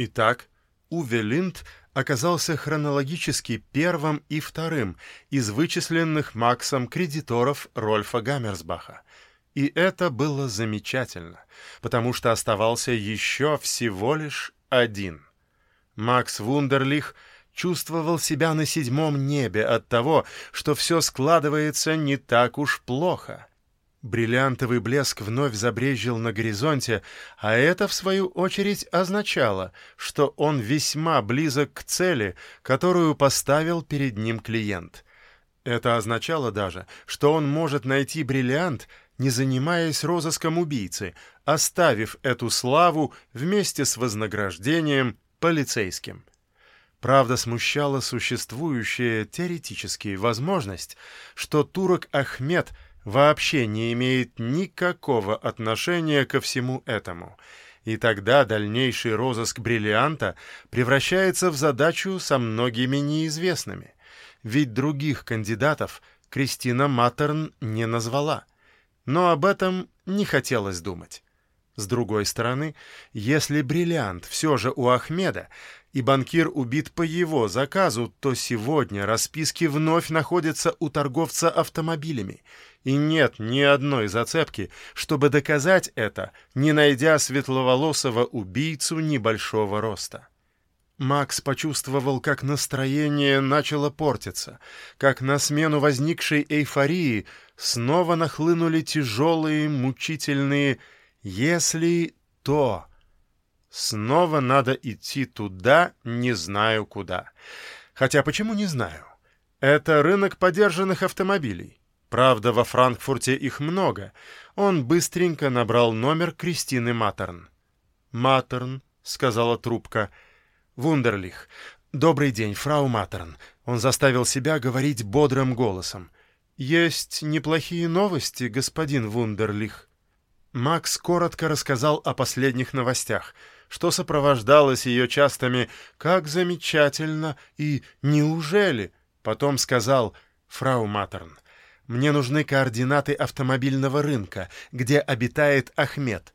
Итак, Уве Линд оказался хронологически первым и вторым из вычисленных Максом кредиторов Рольфа Гаммерсбаха. И это было замечательно, потому что оставался еще всего лишь один. Макс Вундерлих чувствовал себя на седьмом небе от того, что все складывается не так уж плохо. Бриллиантовый блеск вновь забрезжил на горизонте, а это, в свою очередь, означало, что он весьма близок к цели, которую поставил перед ним клиент. Это означало даже, что он может найти бриллиант, не занимаясь розыском убийцы, оставив эту славу вместе с вознаграждением полицейским. Правда, смущала существующая теоретически возможность, что турок Ахмед — вообще не имеет никакого отношения ко всему этому, и тогда дальнейший розыск бриллианта превращается в задачу со многими неизвестными, ведь других кандидатов Кристина Матерн не назвала, но об этом не хотелось думать. С другой стороны, если бриллиант все же у Ахмеда, и банкир убит по его заказу, то сегодня расписки вновь находятся у торговца автомобилями, и нет ни одной зацепки, чтобы доказать это, не найдя светловолосого убийцу небольшого роста. Макс почувствовал, как настроение начало портиться, как на смену возникшей эйфории снова нахлынули тяжелые, мучительные «если то». Снова надо идти туда, не знаю куда. Хотя почему не знаю? Это рынок подержанных автомобилей. Правда, во Франкфурте их много. Он быстренько набрал номер Кристины Матерн. «Матерн», — сказала трубка. «Вундерлих. Добрый день, фрау Матерн». Он заставил себя говорить бодрым голосом. «Есть неплохие новости, господин Вундерлих». Макс коротко рассказал о последних новостях, что сопровождалось ее частыми «как замечательно» и «неужели?». Потом сказал «фрау Матерн». Мне нужны координаты автомобильного рынка, где обитает Ахмед.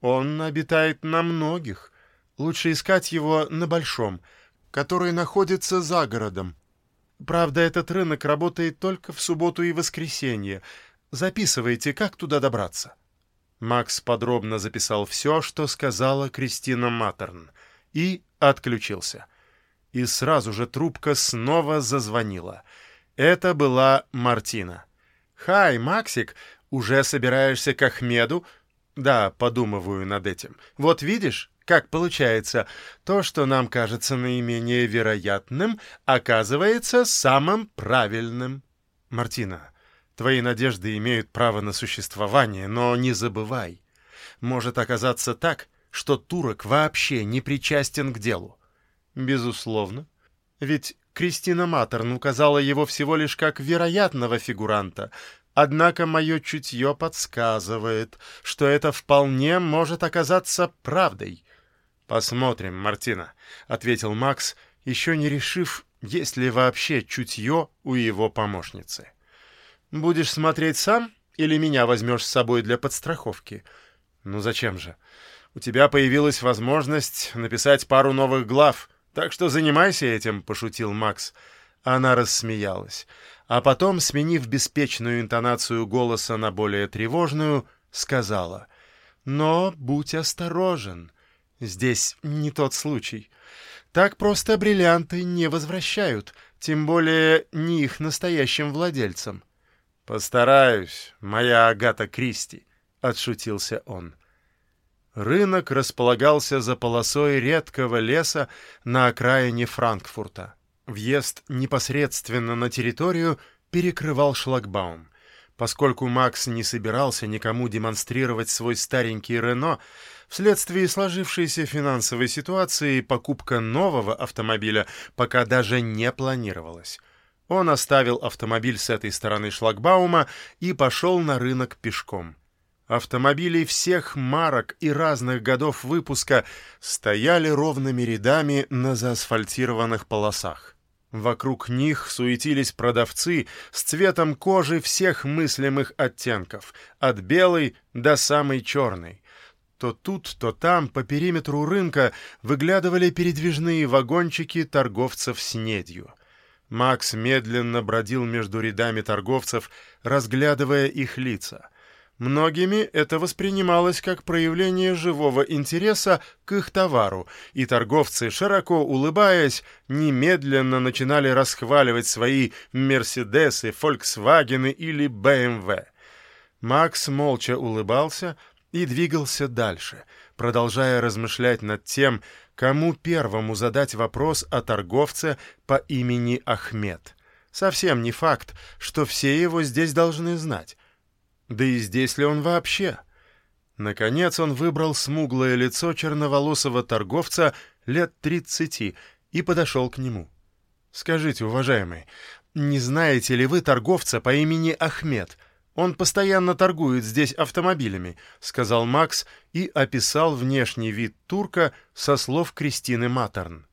Он обитает на многих. Лучше искать его на Большом, который находится за городом. Правда, этот рынок работает только в субботу и воскресенье. Записывайте, как туда добраться. Макс подробно записал все, что сказала Кристина Матерн, и отключился. И сразу же трубка снова зазвонила — это была Мартина. «Хай, Максик, уже собираешься к Ахмеду?» «Да, подумываю над этим. Вот видишь, как получается, то, что нам кажется наименее вероятным, оказывается самым правильным». «Мартина, твои надежды имеют право на существование, но не забывай. Может оказаться так, что турок вообще не причастен к делу». «Безусловно. Ведь Кристина Матерн указала его всего лишь как вероятного фигуранта, однако мое чутье подсказывает, что это вполне может оказаться правдой. «Посмотрим, Мартина», — ответил Макс, еще не решив, есть ли вообще чутье у его помощницы. «Будешь смотреть сам или меня возьмешь с собой для подстраховки?» «Ну зачем же? У тебя появилась возможность написать пару новых глав». Так что занимайся этим, пошутил Макс. Она рассмеялась, а потом, сменив беспечную интонацию голоса на более тревожную, сказала: "Но будь осторожен. Здесь не тот случай. Так просто бриллианты не возвращают, тем более не их настоящим владельцам". Постараюсь, моя Агата Кристи, отшутился он. Рынок располагался за полосой редкого леса на окраине Франкфурта. Въезд непосредственно на территорию перекрывал шлагбаум. Поскольку Макс не собирался никому демонстрировать свой старенький Рено, вследствие сложившейся финансовой ситуации покупка нового автомобиля пока даже не планировалась. Он оставил автомобиль с этой стороны шлагбаума и пошел на рынок пешком. Автомобили всех марок и разных годов выпуска стояли ровными рядами на заасфальтированных полосах. Вокруг них суетились продавцы с цветом кожи всех мыслимых оттенков, от белой до самой черной. То тут, то там, по периметру рынка, выглядывали передвижные вагончики торговцев снедью. Макс медленно бродил между рядами торговцев, разглядывая их лица. Многими это воспринималось как проявление живого интереса к их товару, и торговцы, широко улыбаясь, немедленно начинали расхваливать свои «Мерседесы», «Фольксвагены» или «БМВ». Макс молча улыбался и двигался дальше, продолжая размышлять над тем, кому первому задать вопрос о торговце по имени Ахмед. Совсем не факт, что все его здесь должны знать. Да и здесь ли он вообще? Наконец он выбрал смуглое лицо черноволосого торговца лет тридцати и подошел к нему. «Скажите, уважаемый, не знаете ли вы торговца по имени Ахмед? Он постоянно торгует здесь автомобилями», — сказал Макс и описал внешний вид турка со слов Кристины Матерн.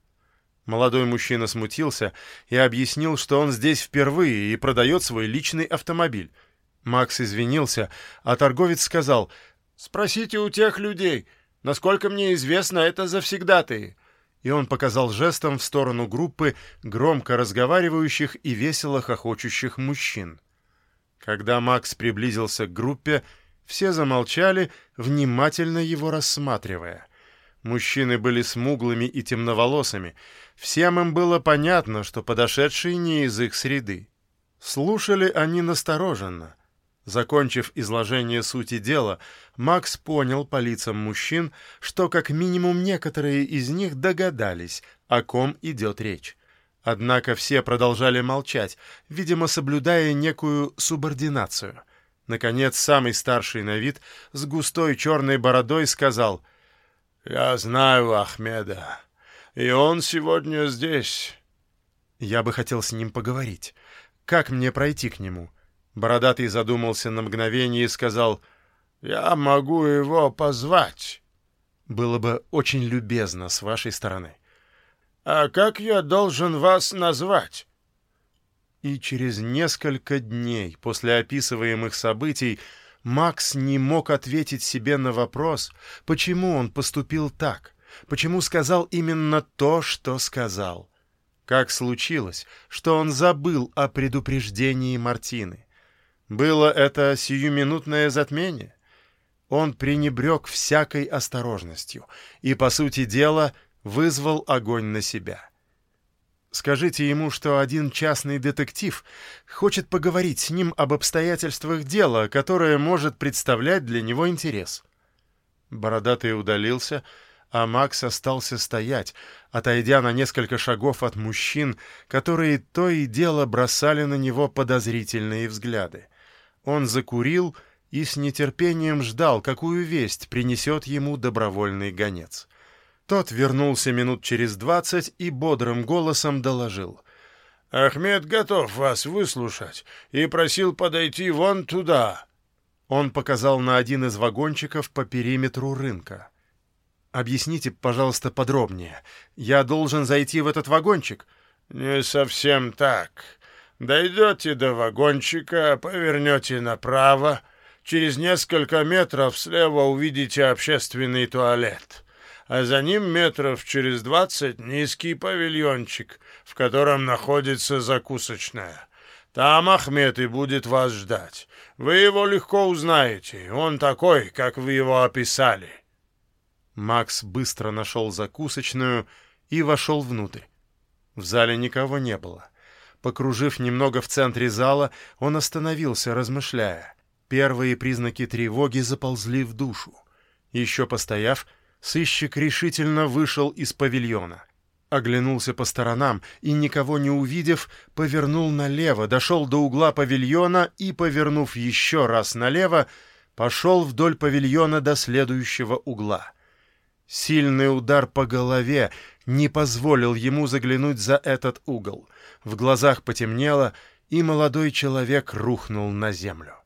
Молодой мужчина смутился и объяснил, что он здесь впервые и продает свой личный автомобиль. Макс извинился, а торговец сказал, «Спросите у тех людей. Насколько мне известно, это завсегдатые». И он показал жестом в сторону группы громко разговаривающих и весело хохочущих мужчин. Когда Макс приблизился к группе, все замолчали, внимательно его рассматривая. Мужчины были смуглыми и темноволосыми. Всем им было понятно, что подошедшие не из их среды. Слушали они настороженно — Закончив изложение сути дела, Макс понял по лицам мужчин, что как минимум некоторые из них догадались, о ком идет речь. Однако все продолжали молчать, видимо, соблюдая некую субординацию. Наконец, самый старший на вид, с густой черной бородой, сказал «Я знаю Ахмеда, и он сегодня здесь». «Я бы хотел с ним поговорить. Как мне пройти к нему?» Бородатый задумался на мгновение и сказал, «Я могу его позвать». «Было бы очень любезно с вашей стороны». «А как я должен вас назвать?» И через несколько дней после описываемых событий Макс не мог ответить себе на вопрос, почему он поступил так, почему сказал именно то, что сказал. Как случилось, что он забыл о предупреждении Мартины? Было это сиюминутное затмение. Он пренебрег всякой осторожностью и, по сути дела, вызвал огонь на себя. Скажите ему, что один частный детектив хочет поговорить с ним об обстоятельствах дела, которое может представлять для него интерес. Бородатый удалился, а Макс остался стоять, отойдя на несколько шагов от мужчин, которые то и дело бросали на него подозрительные взгляды. Он закурил и с нетерпением ждал, какую весть принесет ему добровольный гонец. Тот вернулся минут через двадцать и бодрым голосом доложил. «Ахмед готов вас выслушать и просил подойти вон туда». Он показал на один из вагончиков по периметру рынка. «Объясните, пожалуйста, подробнее. Я должен зайти в этот вагончик?» «Не совсем так. Дойдете до вагончика, повернете направо. Через несколько метров слева увидите общественный туалет. А за ним метров через двадцать низкий павильончик, в котором находится закусочная. Там Ахмед и будет вас ждать. Вы его легко узнаете. Он такой, как вы его описали. Макс быстро нашел закусочную и вошел внутрь. В зале никого не было. Покружив немного в центре зала, он остановился, размышляя. Первые признаки тревоги заползли в душу. Еще постояв, сыщик решительно вышел из павильона. Оглянулся по сторонам и, никого не увидев, повернул налево, дошел до угла павильона и, повернув еще раз налево, пошел вдоль павильона до следующего угла. Сильный удар по голове не позволил ему заглянуть за этот угол — в глазах потемнело, и молодой человек рухнул на землю.